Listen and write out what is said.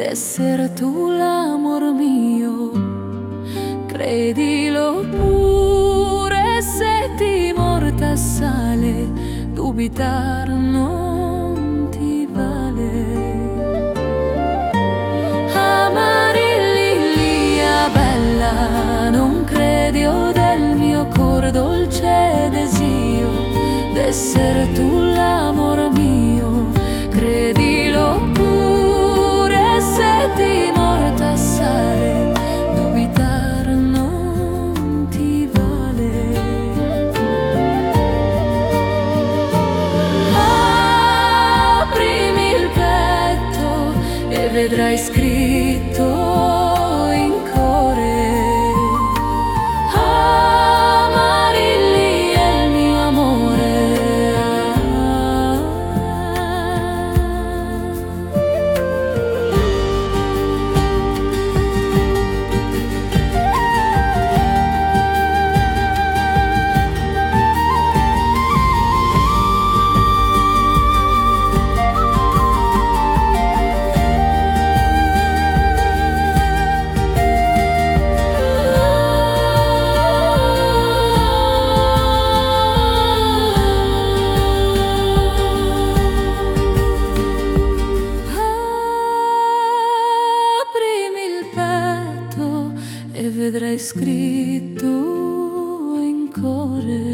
d'essere tu l'amor mio. Credilo pure se ti morta sale dubitar non ti vale. Amarilia bella non credi del mio cor dolce desio d'essere tu l'amor pedra escrita. pedra escrito em cores.